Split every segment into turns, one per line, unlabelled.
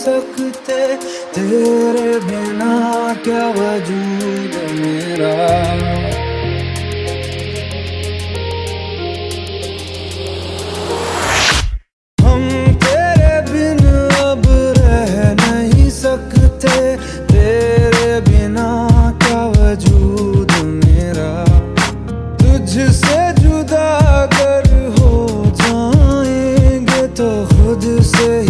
सकते, तेरे बिना क्या वजूद मेरा? हम तेरे बिन अब रह नहीं सकते, तेरे बिना वजूद मेरा? तुझसे जुदा कर हो जाएँगे तो खुद से ही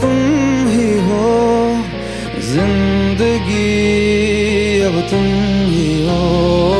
तुम ही हो ज़िंदगी अब तुम ही हो।